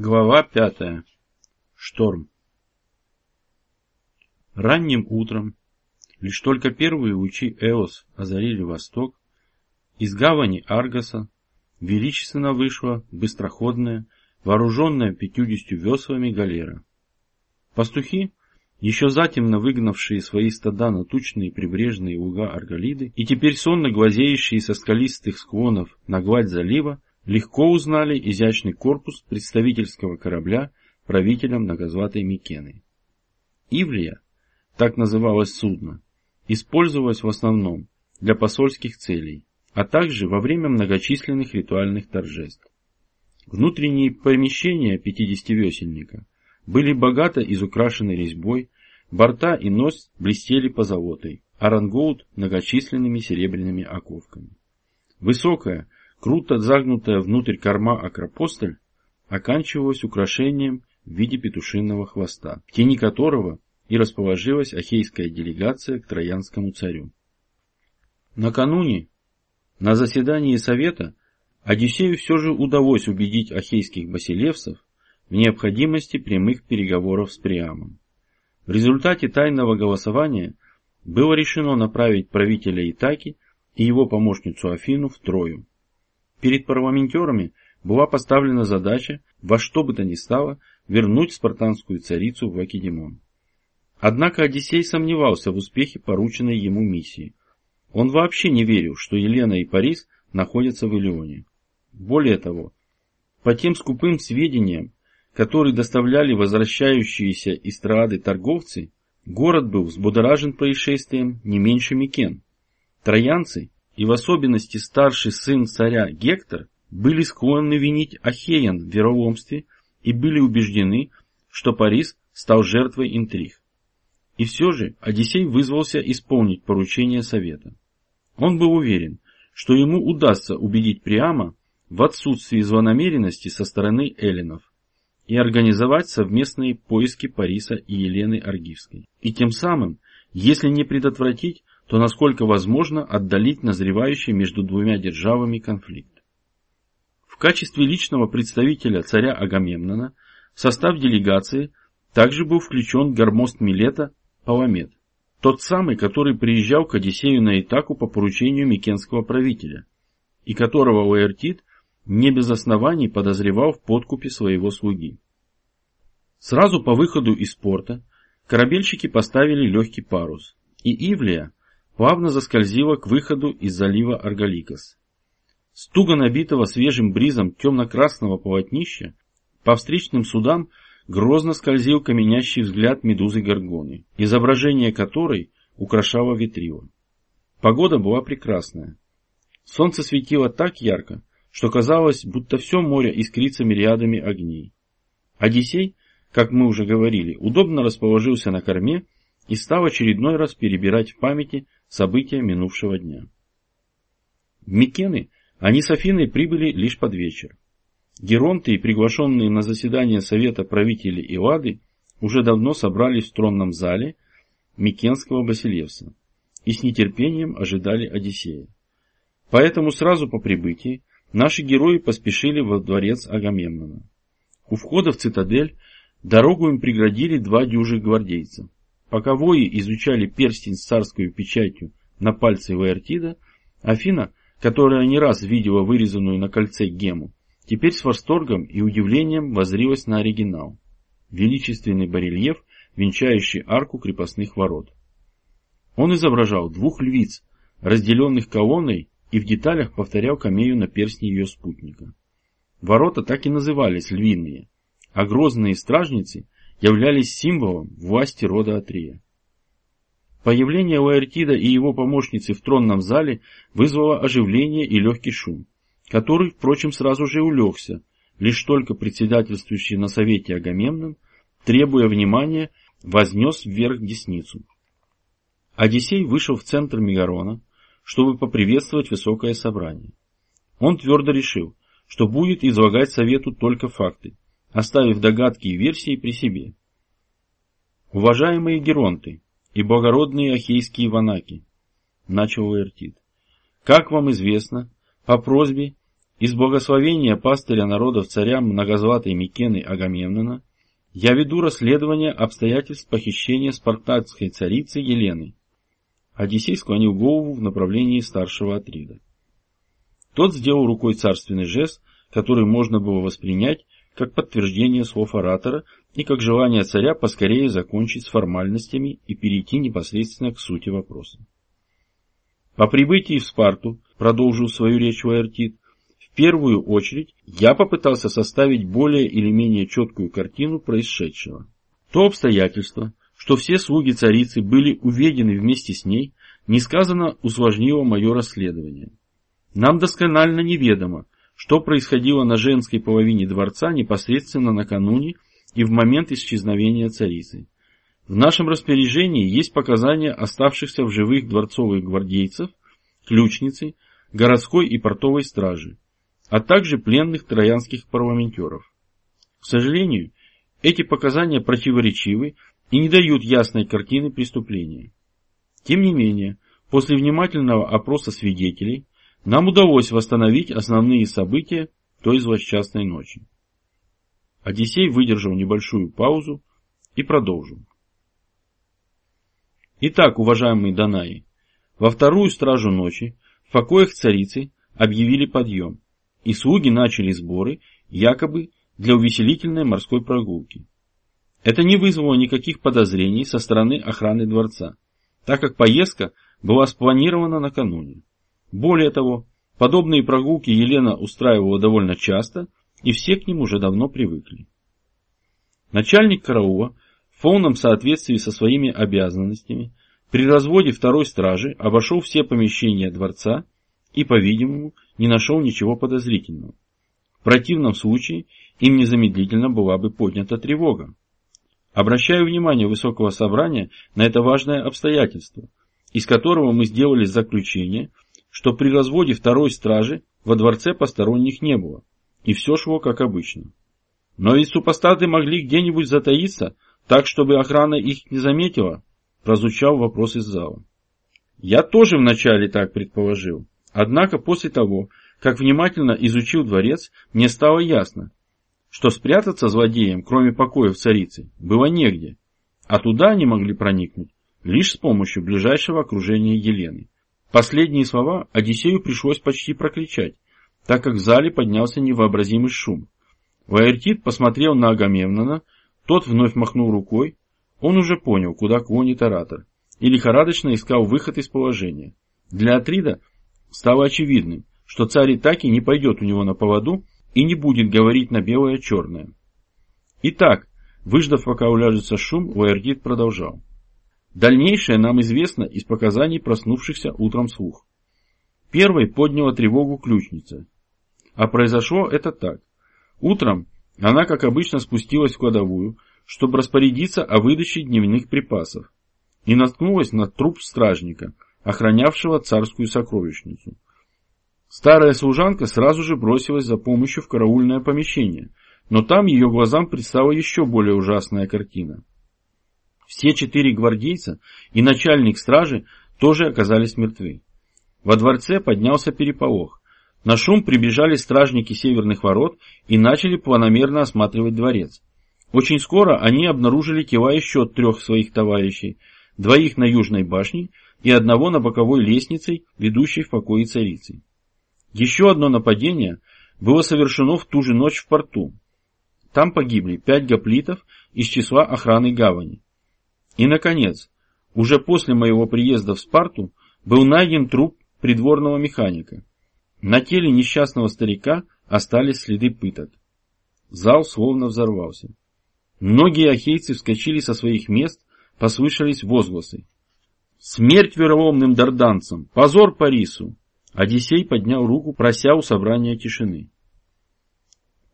Глава пятая. Шторм. Ранним утром, лишь только первые лучи Эос озарили восток, из гавани Аргаса величественно вышла быстроходная, вооруженная пятьюдесятью веслами галера. Пастухи, еще затемно выгнавшие свои стада на тучные прибрежные луга Арголиды и теперь сонно глазеющие со скалистых склонов на гладь залива, легко узнали изящный корпус представительского корабля правителя многозватой Микены. Ивлия, так называлось судно, использовалось в основном для посольских целей, а также во время многочисленных ритуальных торжеств. Внутренние помещения пятидесятивесельника были богато изукрашены резьбой, борта и нос блестели позолотой, а рангоут многочисленными серебряными оковками. Высокая, Круто загнутая внутрь корма акропостоль оканчивалась украшением в виде петушиного хвоста, в тени которого и расположилась ахейская делегация к троянскому царю. Накануне, на заседании совета, Одиссею все же удалось убедить ахейских басилевсов в необходимости прямых переговоров с Приамом. В результате тайного голосования было решено направить правителя Итаки и его помощницу Афину в Трою. Перед парламентерами была поставлена задача во что бы то ни стало вернуть спартанскую царицу в Акидемон. Однако Одиссей сомневался в успехе порученной ему миссии. Он вообще не верил, что Елена и Парис находятся в Илионе. Более того, по тем скупым сведениям, которые доставляли возвращающиеся из Троады торговцы, город был взбудоражен происшествием не меньше Микен. Троянцы и в особенности старший сын царя Гектор, были склонны винить Ахеян в вероломстве и были убеждены, что Парис стал жертвой интриг. И все же Одиссей вызвался исполнить поручение совета. Он был уверен, что ему удастся убедить Приама в отсутствии злонамеренности со стороны эллинов и организовать совместные поиски Париса и Елены Аргивской. И тем самым, если не предотвратить, то насколько возможно отдалить назревающий между двумя державами конфликт. В качестве личного представителя царя Агамемнона в состав делегации также был включен гармост Милета Паламет, тот самый, который приезжал к Одиссею на Итаку по поручению микенского правителя, и которого Уэртит не без оснований подозревал в подкупе своего слуги. Сразу по выходу из порта корабельщики поставили легкий парус, и Ивлия, плавно заскользила к выходу из залива Аргаликас. С туго набитого свежим бризом темно-красного полотнища по встречным судам грозно скользил каменящий взгляд медузы Горгоны, изображение которой украшало ветрило. Погода была прекрасная. Солнце светило так ярко, что казалось, будто все море искрится мириадами огней. Одиссей, как мы уже говорили, удобно расположился на корме и стал очередной раз перебирать в памяти события минувшего дня. В Микены они с Афиной прибыли лишь под вечер. Геронты приглашенные на заседание Совета правители Илады уже давно собрались в тронном зале Микенского Басилевса и с нетерпением ожидали Одиссея. Поэтому сразу по прибытии наши герои поспешили во дворец Агамемнона. У входа в цитадель дорогу им преградили два дюжих гвардейца. Пока вои изучали перстень с царской печатью на пальце Ваертида, Афина, которая не раз видела вырезанную на кольце гему, теперь с восторгом и удивлением возрилась на оригинал. Величественный барельеф, венчающий арку крепостных ворот. Он изображал двух львиц, разделенных колонной, и в деталях повторял камею на перстне ее спутника. Ворота так и назывались львиные, а грозные стражницы являлись символом власти рода Атрия. Появление Лаэртида и его помощницы в тронном зале вызвало оживление и легкий шум, который, впрочем, сразу же улегся, лишь только председательствующий на совете Агамемнон, требуя внимания, вознес вверх десницу. Одиссей вышел в центр Мегарона, чтобы поприветствовать высокое собрание. Он твердо решил, что будет излагать совету только факты, оставив догадки и версии при себе. Уважаемые геронты и благородные ахейские ванаки, начал Эртит, как вам известно, по просьбе из благословения пастыря народов царя многозватой Микены Агамемнона я веду расследование обстоятельств похищения спартанской царицы Елены. Одиссей склонил голову в направлении старшего Атрида. Тот сделал рукой царственный жест, который можно было воспринять как подтверждение слов оратора и как желание царя поскорее закончить с формальностями и перейти непосредственно к сути вопроса. По прибытии в Спарту, продолжил свою речь Ваертит, в первую очередь я попытался составить более или менее четкую картину происшедшего. То обстоятельство, что все слуги царицы были уведены вместе с ней, несказанно усложнило мое расследование. Нам досконально неведомо, что происходило на женской половине дворца непосредственно накануне и в момент исчезновения царицы. В нашем распоряжении есть показания оставшихся в живых дворцовых гвардейцев, ключницы, городской и портовой стражи, а также пленных троянских парламентеров. К сожалению, эти показания противоречивы и не дают ясной картины преступления. Тем не менее, после внимательного опроса свидетелей, нам удалось восстановить основные события той злосчастной ночи. Одиссей выдержал небольшую паузу и продолжил. Итак, уважаемые Данаи, во вторую стражу ночи в покоях царицы объявили подъем, и слуги начали сборы, якобы для увеселительной морской прогулки. Это не вызвало никаких подозрений со стороны охраны дворца, так как поездка была спланирована накануне. Более того, подобные прогулки Елена устраивала довольно часто, и все к ним уже давно привыкли. Начальник караула в полном соответствии со своими обязанностями при разводе второй стражи обошел все помещения дворца и, по-видимому, не нашел ничего подозрительного. В противном случае им незамедлительно была бы поднята тревога. Обращаю внимание высокого собрания на это важное обстоятельство, из которого мы сделали заключение, что при разводе второй стражи во дворце посторонних не было, и все шло как обычно. Но ведь супостаты могли где-нибудь затаиться, так, чтобы охрана их не заметила, прозвучал вопрос из зала. Я тоже вначале так предположил. Однако после того, как внимательно изучил дворец, мне стало ясно, что спрятаться злодеям, кроме покоев царицы, было негде, а туда они могли проникнуть лишь с помощью ближайшего окружения Елены. Последние слова Одиссею пришлось почти прокричать, так как в зале поднялся невообразимый шум. Ваертит посмотрел на Агамемнона, тот вновь махнул рукой, он уже понял, куда клонит оратор, и лихорадочно искал выход из положения. Для Атрида стало очевидным, что царь Итаки не пойдет у него на поводу и не будет говорить на белое-черное. Итак, выждав, пока уляжется шум, Лаэрдит продолжал. Дальнейшее нам известно из показаний проснувшихся утром слух. Первой подняла тревогу ключница. А произошло это так. Утром она, как обычно, спустилась в кладовую, чтобы распорядиться о выдаче дневных припасов, и наткнулась на труп стражника, охранявшего царскую сокровищницу. Старая служанка сразу же бросилась за помощью в караульное помещение, но там ее глазам предстала еще более ужасная картина. Все четыре гвардейца и начальник стражи тоже оказались мертвы. Во дворце поднялся переполох. На шум прибежали стражники северных ворот и начали планомерно осматривать дворец. Очень скоро они обнаружили тела еще трех своих товарищей, двоих на южной башне и одного на боковой лестнице, ведущей в покои царицы. Еще одно нападение было совершено в ту же ночь в порту. Там погибли пять гоплитов из числа охраны гавани. И, наконец, уже после моего приезда в Спарту был найден труп придворного механика. На теле несчастного старика остались следы пыток. Зал словно взорвался. Многие ахейцы вскочили со своих мест, послышались возгласы. «Смерть вероломным дарданцам! Позор Парису!» Одиссей поднял руку, прося у собрания тишины.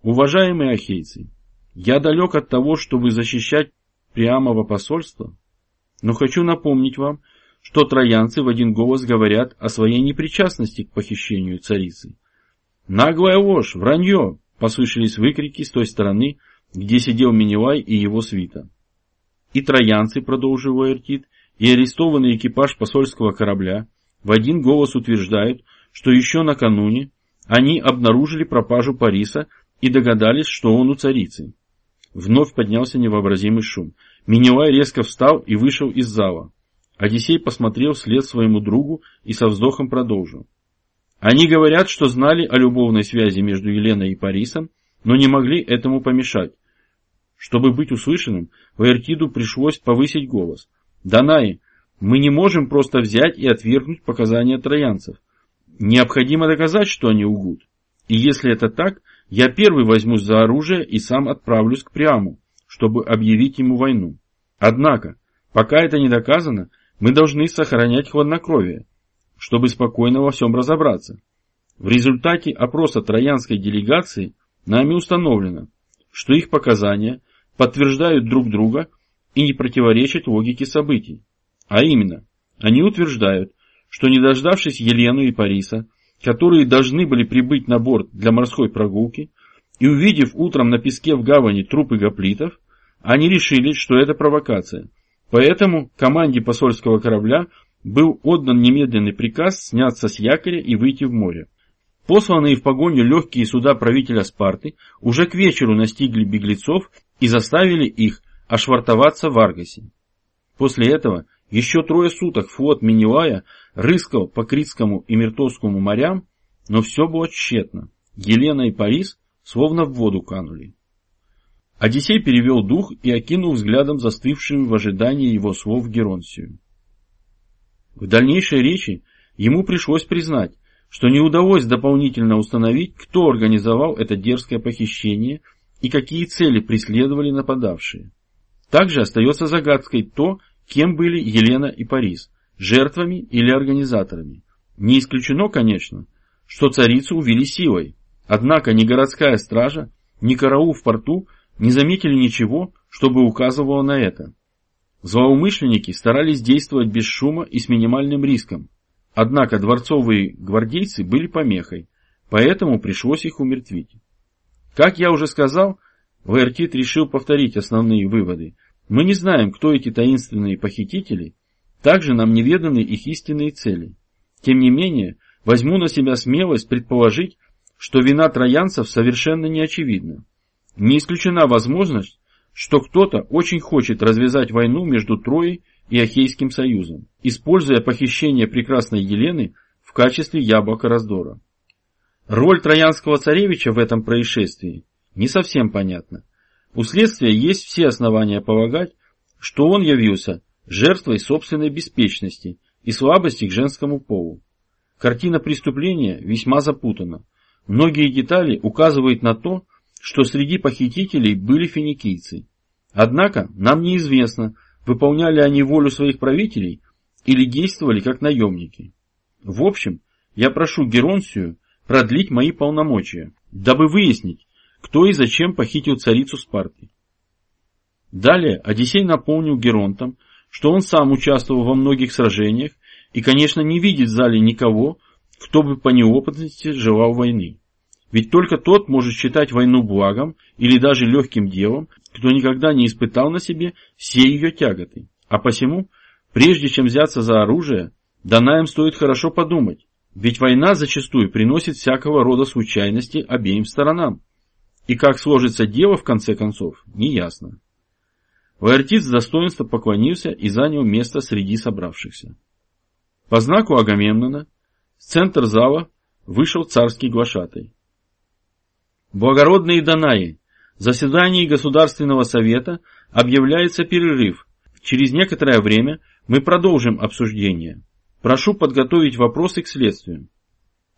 Уважаемые ахейцы, я далек от того, чтобы защищать Приамово посольство, но хочу напомнить вам, что троянцы в один голос говорят о своей непричастности к похищению царицы. «Наглая ложь! Вранье!» — послышались выкрики с той стороны, где сидел Минилай и его свита. И троянцы, продолжил Эртит, и арестованный экипаж посольского корабля в один голос утверждают, что еще накануне они обнаружили пропажу Париса и догадались, что он у царицы. Вновь поднялся невообразимый шум. Миневай резко встал и вышел из зала. Одиссей посмотрел вслед своему другу и со вздохом продолжил. Они говорят, что знали о любовной связи между Еленой и Парисом, но не могли этому помешать. Чтобы быть услышанным, Ваертиду пришлось повысить голос. «Данаи, мы не можем просто взять и отвергнуть показания троянцев. Необходимо доказать, что они угут. И если это так, я первый возьмусь за оружие и сам отправлюсь к Приаму, чтобы объявить ему войну. Однако, пока это не доказано, мы должны сохранять хладнокровие, чтобы спокойно во всем разобраться. В результате опроса троянской делегации нами установлено, что их показания подтверждают друг друга и не противоречат логике событий. А именно, они утверждают, что не дождавшись Елену и Париса, которые должны были прибыть на борт для морской прогулки, и увидев утром на песке в гавани трупы гоплитов, они решили, что это провокация. Поэтому команде посольского корабля был отдан немедленный приказ сняться с якоря и выйти в море. Посланные в погоню легкие суда правителя Спарты уже к вечеру настигли беглецов и заставили их ошвартоваться в Аргасе. После этого еще трое суток флот Минилая рыскал по Критскому и Миртовскому морям, но все было тщетно. Елена и Парис словно в воду канули. Одиссей перевел дух и окинул взглядом застывшую в ожидании его слов Геронсию. В дальнейшей речи ему пришлось признать, что не удалось дополнительно установить, кто организовал это дерзкое похищение и какие цели преследовали нападавшие. Также остается загадкой то, кем были Елена и Парис жертвами или организаторами. Не исключено, конечно, что царицу увели силой, однако ни городская стража, ни караул в порту не заметили ничего, чтобы указывало на это. Злоумышленники старались действовать без шума и с минимальным риском, однако дворцовые гвардейцы были помехой, поэтому пришлось их умертвить. Как я уже сказал, Вертит решил повторить основные выводы. Мы не знаем, кто эти таинственные похитители, также нам неведаны их истинные цели. Тем не менее, возьму на себя смелость предположить, что вина троянцев совершенно не очевидна. Не исключена возможность, что кто-то очень хочет развязать войну между Троей и Ахейским союзом, используя похищение прекрасной Елены в качестве яблока раздора. Роль троянского царевича в этом происшествии не совсем понятна. У следствия есть все основания полагать, что он явился жертвой собственной беспечности и слабости к женскому полу. Картина преступления весьма запутана. Многие детали указывают на то, что среди похитителей были финикийцы. Однако нам неизвестно, выполняли они волю своих правителей или действовали как наемники. В общем, я прошу Геронсию продлить мои полномочия, дабы выяснить, кто и зачем похитил царицу Спарты. Далее Одиссей напомнил Геронтам, что он сам участвовал во многих сражениях и, конечно, не видит в зале никого, кто бы по неопытности желал войны. Ведь только тот может считать войну благом или даже легким делом, кто никогда не испытал на себе все ее тяготы. А посему, прежде чем взяться за оружие, Данаем стоит хорошо подумать, ведь война зачастую приносит всякого рода случайности обеим сторонам. И как сложится дело в конце концов, неясно. Лаэртит с достоинства поклонился и занял место среди собравшихся. По знаку Агамемнона в центр зала вышел царский глашатай. Благородные Данаи, в заседании Государственного совета объявляется перерыв. Через некоторое время мы продолжим обсуждение. Прошу подготовить вопросы к следствию.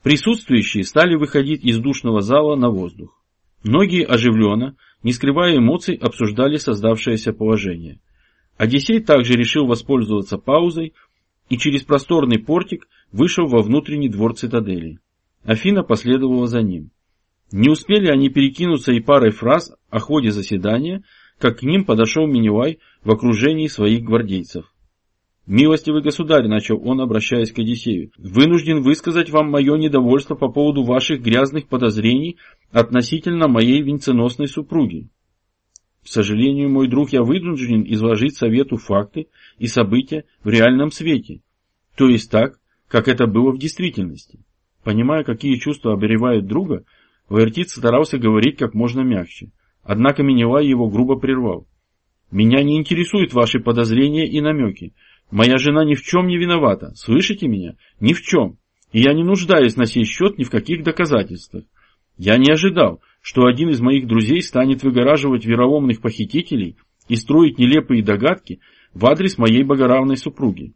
Присутствующие стали выходить из душного зала на воздух. Многие оживленно, не скрывая эмоций, обсуждали создавшееся положение. Одиссей также решил воспользоваться паузой и через просторный портик вышел во внутренний двор цитадели. Афина последовала за ним. Не успели они перекинуться и парой фраз о ходе заседания, как к ним подошел Миневай в окружении своих гвардейцев. «Милостивый государь», — начал он, обращаясь к Одиссею, — «вынужден высказать вам мое недовольство по поводу ваших грязных подозрений относительно моей венценосной супруги. К сожалению, мой друг, я вынужден изложить совету факты и события в реальном свете, то есть так, как это было в действительности. Понимая, какие чувства оберевают друга, Ваертит старался говорить как можно мягче. Однако Миневай его грубо прервал. «Меня не интересуют ваши подозрения и намеки. Моя жена ни в чем не виновата. Слышите меня? Ни в чем. И я не нуждаюсь на сей счет ни в каких доказательствах. Я не ожидал, что один из моих друзей станет выгораживать вероломных похитителей и строить нелепые догадки в адрес моей богоравной супруги.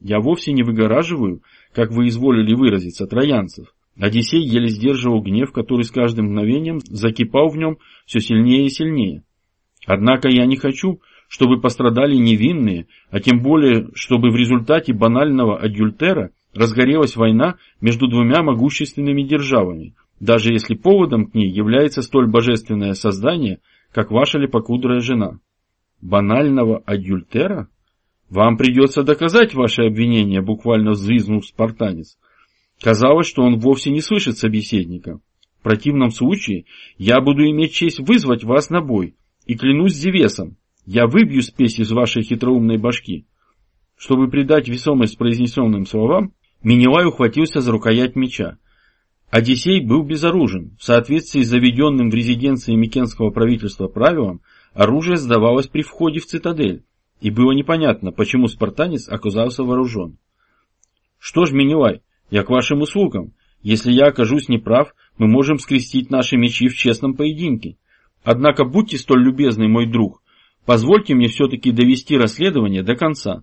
Я вовсе не выгораживаю, как вы изволили выразиться, троянцев. Одиссей еле сдерживал гнев, который с каждым мгновением закипал в нем все сильнее и сильнее. Однако я не хочу, чтобы пострадали невинные, а тем более, чтобы в результате банального адюльтера разгорелась война между двумя могущественными державами, даже если поводом к ней является столь божественное создание, как ваша лепокудрая жена. Банального адюльтера? Вам придется доказать ваше обвинение, буквально взвизгнул спартанец. Казалось, что он вовсе не слышит собеседника. В противном случае я буду иметь честь вызвать вас на бой, и клянусь Зевесом, я выбью спесь из вашей хитроумной башки. Чтобы придать весомость произнесенным словам, Минилай ухватился за рукоять меча. Одиссей был безоружен. В соответствии с заведенным в резиденции Микенского правительства правилом, оружие сдавалось при входе в цитадель, и было непонятно, почему спартанец оказался вооружен. «Что ж, Минилай, я к вашим услугам. Если я окажусь неправ, мы можем скрестить наши мечи в честном поединке. Однако будьте столь любезны, мой друг, позвольте мне все-таки довести расследование до конца».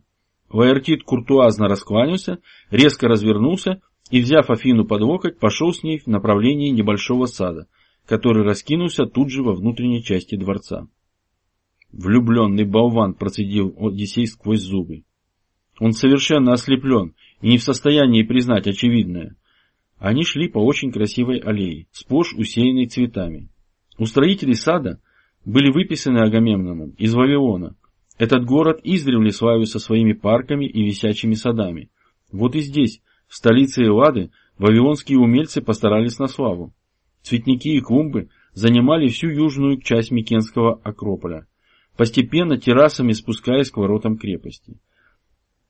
Лаэртит куртуазно раскланялся, резко развернулся и, взяв Афину под локоть, пошел с ней в направлении небольшого сада, который раскинулся тут же во внутренней части дворца. Влюбленный болван процедил Одиссей сквозь зубы. Он совершенно ослеплен и не в состоянии признать очевидное. Они шли по очень красивой аллее, сплошь усеянной цветами. У строителей сада были выписаны Агамемноном из Вавилона. Этот город издревле славился своими парками и висячими садами. Вот и здесь, в столице Эллады, вавилонские умельцы постарались на славу. Цветники и клумбы занимали всю южную часть Микенского Акрополя постепенно террасами спускаясь к воротам крепости.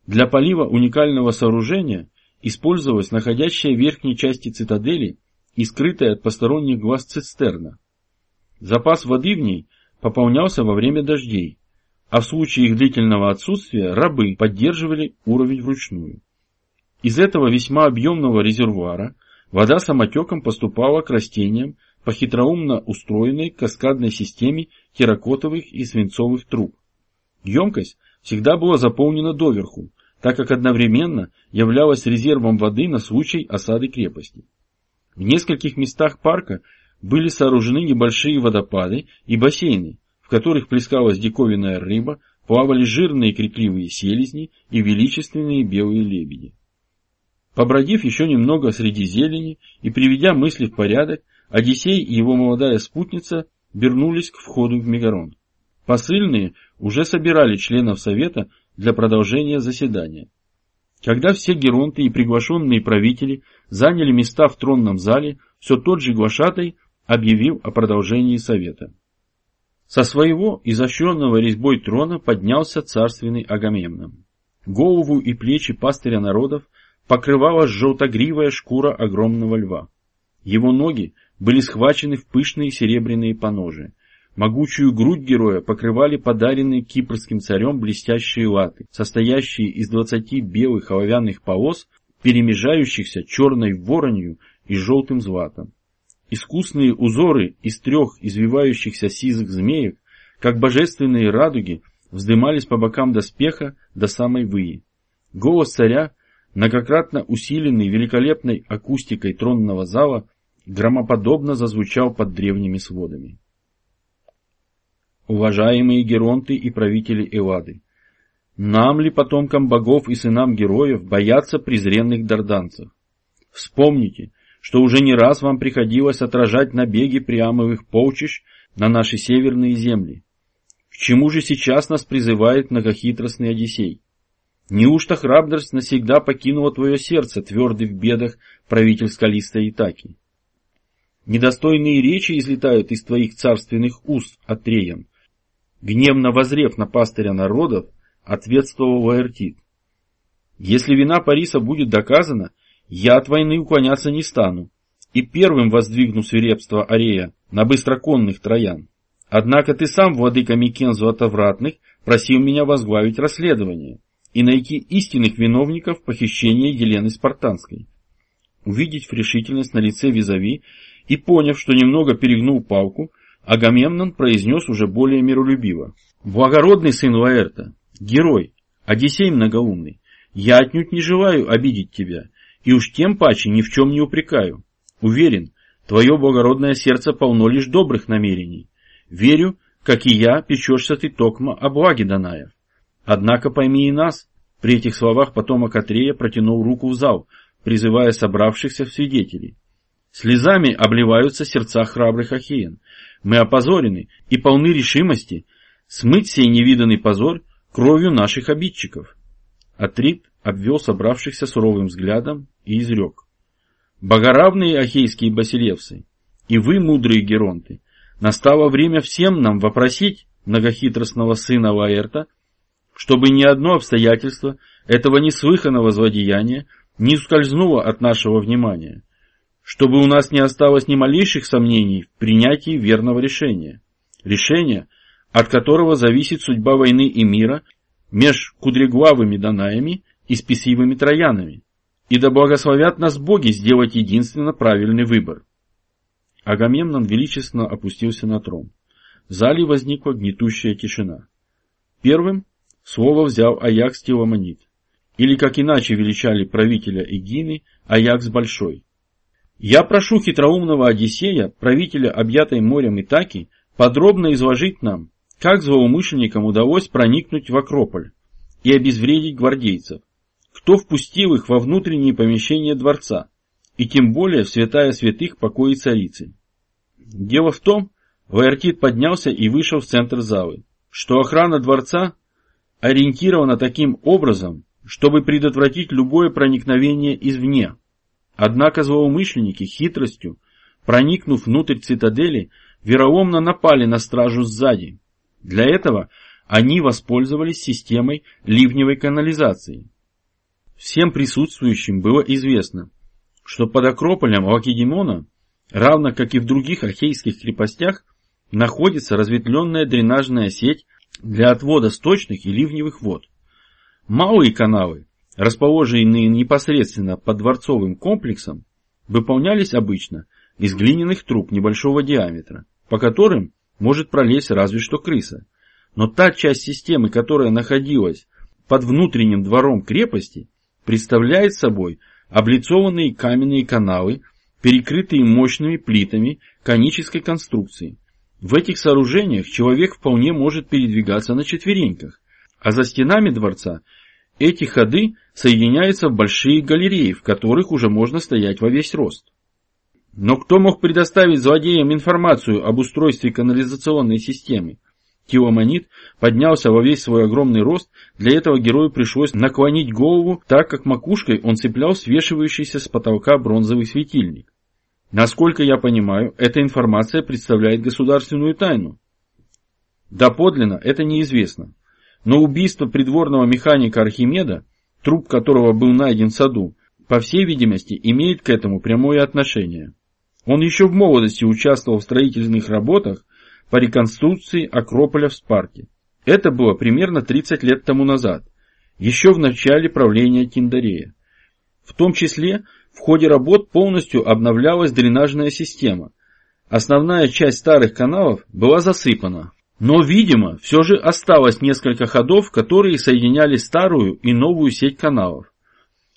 Для полива уникального сооружения использовалась находящая в верхней части цитадели и скрытая от посторонних глаз цистерна. Запас воды в ней пополнялся во время дождей, а в случае их длительного отсутствия рабы поддерживали уровень вручную. Из этого весьма объемного резервуара вода самотеком поступала к растениям по хитроумно устроенной каскадной системе терракотовых и свинцовых труб. Емкость всегда была заполнена доверху, так как одновременно являлась резервом воды на случай осады крепости. В нескольких местах парка были сооружены небольшие водопады и бассейны, в которых плескалась диковинная рыба, плавали жирные крикливые селезни и величественные белые лебеди. Побродив еще немного среди зелени и приведя мысли в порядок, Одиссей и его молодая спутница вернулись к входу в Мегарон. Посыльные уже собирали членов совета для продолжения заседания. Когда все геронты и приглашенные правители заняли места в тронном зале, все тот же глашатай объявил о продолжении совета. Со своего изощренного резьбой трона поднялся царственный Агамемнон. Голову и плечи пастыря народов покрывала желтогривая шкура огромного льва. Его ноги были схвачены в пышные серебряные поножи. Могучую грудь героя покрывали подаренные кипрским царем блестящие латы, состоящие из двадцати белых оловянных полос, перемежающихся черной воронью и желтым златом. Искусные узоры из трех извивающихся сизых змеек, как божественные радуги, вздымались по бокам доспеха до самой выи. Голос царя, многократно усиленный великолепной акустикой тронного зала, громоподобно зазвучал под древними сводами. Уважаемые геронты и правители Эллады, нам ли, потомкам богов и сынам героев, бояться презренных дарданцев? Вспомните, что уже не раз вам приходилось отражать набеги приамовых полчищ на наши северные земли. К чему же сейчас нас призывает многохитростный Одиссей? Неужто храбрость навсегда покинула твое сердце, твердый в бедах правитель скалистой Итаки? Недостойные речи излетают из твоих царственных уст, Атреян. Гневно возрев на пастыря народов, ответствовал Ваертит. Если вина Париса будет доказана, я от войны уклоняться не стану, и первым воздвигну свирепство Арея на быстроконных троян. Однако ты сам, владыка Микензу Отовратных, просил меня возглавить расследование и найти истинных виновников похищения Елены Спартанской. Увидеть решительность на лице Визави и поняв, что немного перегнул палку, Агамемнон произнес уже более миролюбиво. «Благородный сын Лаэрта, герой, Одиссей многоумный, я отнюдь не желаю обидеть тебя, и уж тем паче ни в чем не упрекаю. Уверен, твое благородное сердце полно лишь добрых намерений. Верю, как и я, печешься ты токмо о благе Данаев. Однако пойми и нас. При этих словах потомок Атрея протянул руку в зал, призывая собравшихся в свидетелей. Слезами обливаются сердца храбрых ахеен. Мы опозорены и полны решимости смыть сей невиданный позор кровью наших обидчиков. Атрит обвел собравшихся суровым взглядом и изрек. Богоравные ахейские басилевсы, и вы, мудрые геронты, настало время всем нам вопросить многохитростного сына Лаэрта, чтобы ни одно обстоятельство этого неслыханного злодеяния не ускользнуло от нашего внимания, чтобы у нас не осталось ни малейших сомнений в принятии верного решения. Решения, от которого зависит судьба войны и мира меж кудреглавыми Данаями и спесивыми Троянами. И да благословят нас боги сделать единственно правильный выбор. Агамемнон величественно опустился на трон. В зале возникла гнетущая тишина. Первым слово взял Аякс Теламонит, или как иначе величали правителя Эгины, Аякс Большой. Я прошу хитроумного Одиссея, правителя объятой морем Итаки, подробно изложить нам, как злоумышленникам удалось проникнуть в Акрополь и обезвредить гвардейцев, кто впустил их во внутренние помещения дворца, и тем более в святая святых покои царицы. Дело в том, Ваертит поднялся и вышел в центр залы, что охрана дворца ориентирована таким образом, чтобы предотвратить любое проникновение извне. Однако злоумышленники хитростью, проникнув внутрь цитадели, вероломно напали на стражу сзади. Для этого они воспользовались системой ливневой канализации. Всем присутствующим было известно, что под Акрополем Лакедемона, равно как и в других ахейских крепостях, находится разветвленная дренажная сеть для отвода сточных и ливневых вод. Малые канавы, расположенные непосредственно под дворцовым комплексом, выполнялись обычно из глиняных труб небольшого диаметра, по которым может пролезть разве что крыса. Но та часть системы, которая находилась под внутренним двором крепости, представляет собой облицованные каменные каналы, перекрытые мощными плитами конической конструкции. В этих сооружениях человек вполне может передвигаться на четвереньках, а за стенами дворца эти ходы соединяются в большие галереи, в которых уже можно стоять во весь рост. Но кто мог предоставить злодеям информацию об устройстве канализационной системы? Тиоманит поднялся во весь свой огромный рост, для этого герою пришлось наклонить голову, так как макушкой он цеплял свешивающийся с потолка бронзовый светильник. Насколько я понимаю, эта информация представляет государственную тайну. Доподлинно это неизвестно. Но убийство придворного механика Архимеда, труп которого был найден в саду, по всей видимости, имеет к этому прямое отношение. Он еще в молодости участвовал в строительных работах по реконструкции Акрополя в Спарте. Это было примерно 30 лет тому назад, еще в начале правления Киндарея. В том числе в ходе работ полностью обновлялась дренажная система. Основная часть старых каналов была засыпана, но, видимо, все же осталось несколько ходов, которые соединяли старую и новую сеть каналов.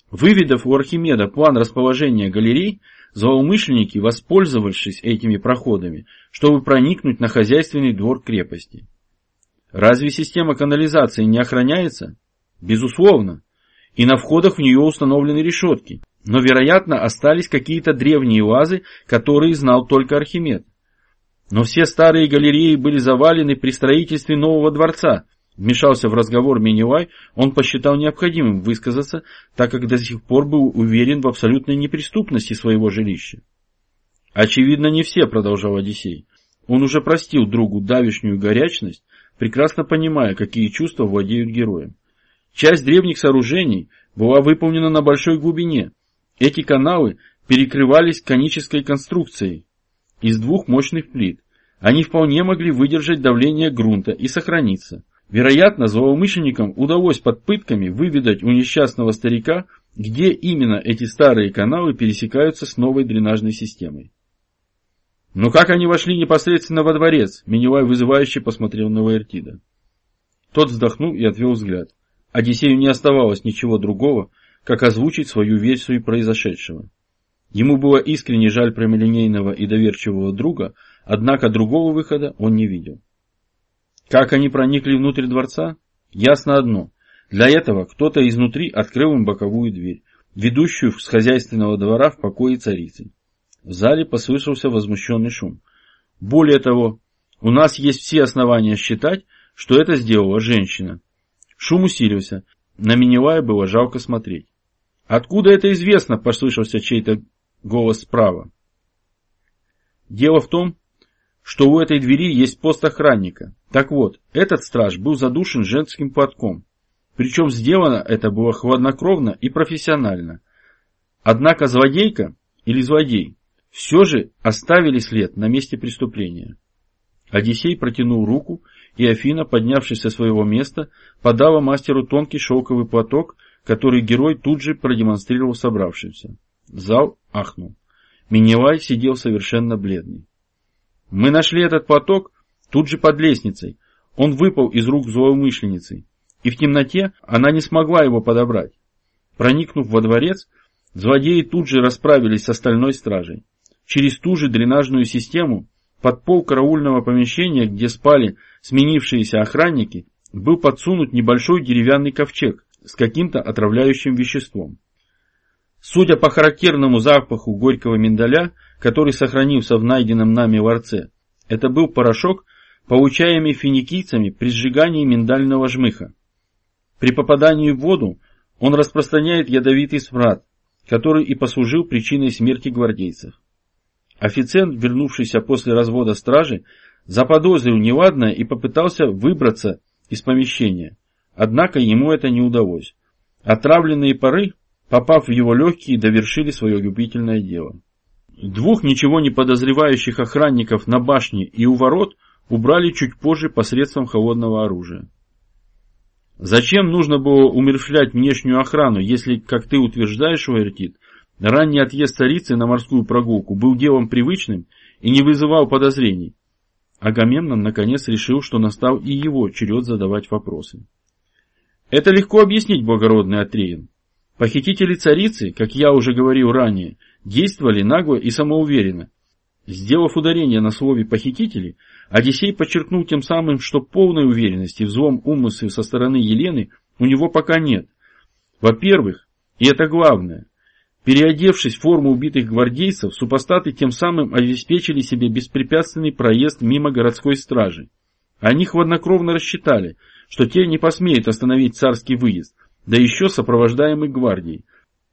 Выведав у Архимеда план расположения галерей, злоумышленники, воспользовавшись этими проходами, чтобы проникнуть на хозяйственный двор крепости. Разве система канализации не охраняется? Безусловно. И на входах в нее установлены решетки. Но, вероятно, остались какие-то древние лазы, которые знал только Архимед. Но все старые галереи были завалены при строительстве нового дворца. Вмешался в разговор Минивай, он посчитал необходимым высказаться, так как до сих пор был уверен в абсолютной неприступности своего жилища. Очевидно, не все, продолжал Одиссей. Он уже простил другу давишнюю горячность, прекрасно понимая, какие чувства владеют героем. Часть древних сооружений была выполнена на большой глубине, Эти каналы перекрывались конической конструкцией из двух мощных плит. Они вполне могли выдержать давление грунта и сохраниться. Вероятно, злоумышленникам удалось под пытками выведать у несчастного старика, где именно эти старые каналы пересекаются с новой дренажной системой. Но как они вошли непосредственно во дворец, Миневай вызывающе посмотрел на Ваертида. Тот вздохнул и отвел взгляд. Одиссею не оставалось ничего другого, как озвучить свою версию произошедшего. Ему было искренне жаль прямолинейного и доверчивого друга, однако другого выхода он не видел. Как они проникли внутрь дворца? Ясно одно. Для этого кто-то изнутри открыл им боковую дверь, ведущую с хозяйственного двора в покое царицы. В зале послышался возмущенный шум. Более того, у нас есть все основания считать, что это сделала женщина. Шум усилился. На Миневая было жалко смотреть. «Откуда это известно?» – послышался чей-то голос справа. Дело в том, что у этой двери есть пост охранника. Так вот, этот страж был задушен женским платком. Причем сделано это было хладнокровно и профессионально. Однако злодейка или злодей все же оставили след на месте преступления. Одиссей протянул руку, и Афина, поднявшись со своего места, подала мастеру тонкий шелковый платок, который герой тут же продемонстрировал собравшимся. Зал ахнул. Миневай сидел совершенно бледный. Мы нашли этот платок тут же под лестницей. Он выпал из рук злоумышленницы, и в темноте она не смогла его подобрать. Проникнув во дворец, злодеи тут же расправились с остальной стражей. Через ту же дренажную систему под пол караульного помещения, где спали сменившиеся охранники, был подсунут небольшой деревянный ковчег с каким-то отравляющим веществом. Судя по характерному запаху горького миндаля, который сохранился в найденном нами ларце, это был порошок, получаемый финикийцами при сжигании миндального жмыха. При попадании в воду он распространяет ядовитый смрад, который и послужил причиной смерти гвардейцев. Офицер, вернувшийся после развода стражи, заподозрил неладное и попытался выбраться из помещения. Однако ему это не удалось. Отравленные пары попав в его легкие, довершили свое губительное дело. Двух ничего не подозревающих охранников на башне и у ворот убрали чуть позже посредством холодного оружия. Зачем нужно было умерщвлять внешнюю охрану, если, как ты утверждаешь, Уэртит, ранний отъезд царицы на морскую прогулку был делом привычным и не вызывал подозрений? Агамемнон наконец решил, что настал и его черед задавать вопросы. Это легко объяснить, благородный Атреин. Похитители царицы, как я уже говорил ранее, действовали нагло и самоуверенно. Сделав ударение на слове «похитители», Одиссей подчеркнул тем самым, что полной уверенности в злом умысле со стороны Елены у него пока нет. Во-первых, и это главное, переодевшись в форму убитых гвардейцев, супостаты тем самым обеспечили себе беспрепятственный проезд мимо городской стражи. Они хладнокровно рассчитали, что те не посмеют остановить царский выезд, да еще сопровождаемый гвардией.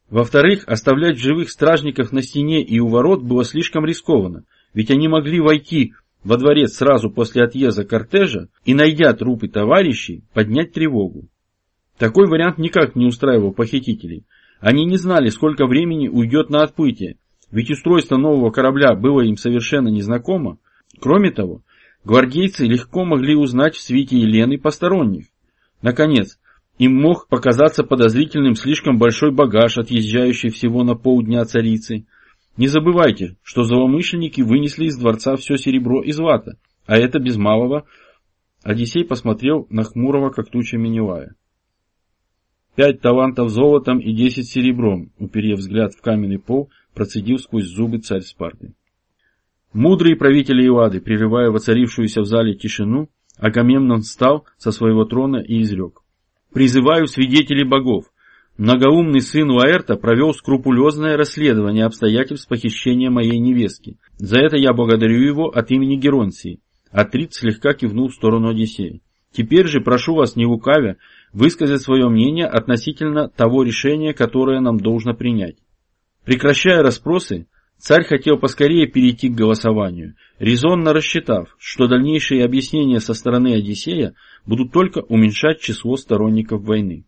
Во-вторых, оставлять живых стражников на стене и у ворот было слишком рискованно, ведь они могли войти во дворец сразу после отъезда кортежа и, найдя трупы товарищей, поднять тревогу. Такой вариант никак не устраивал похитителей. Они не знали, сколько времени уйдет на отплытие, ведь устройство нового корабля было им совершенно незнакомо. Кроме того, гвардейцы легко могли узнать в свете Елены посторонних. Наконец, им мог показаться подозрительным слишком большой багаж, отъезжающий всего на полдня царицы. Не забывайте, что злоумышленники вынесли из дворца все серебро и злато, а это без малого. Одиссей посмотрел на хмурого, как туча Миневая. Пять талантов золотом и десять серебром, уперев взгляд в каменный пол, процедил сквозь зубы царь Спарты. Мудрые правители Илады, прерывая воцарившуюся в зале тишину, Агамемнон встал со своего трона и изрек. Призываю свидетелей богов. Многоумный сын Лаэрта провел скрупулезное расследование обстоятельств похищения моей невестки. За это я благодарю его от имени Геронции. Атрит слегка кивнул в сторону Одиссея. Теперь же прошу вас, не лукавя, высказать свое мнение относительно того решения, которое нам должно принять. Прекращая расспросы, царь хотел поскорее перейти к голосованию, резонно рассчитав, что дальнейшие объяснения со стороны Одиссея будут только уменьшать число сторонников войны.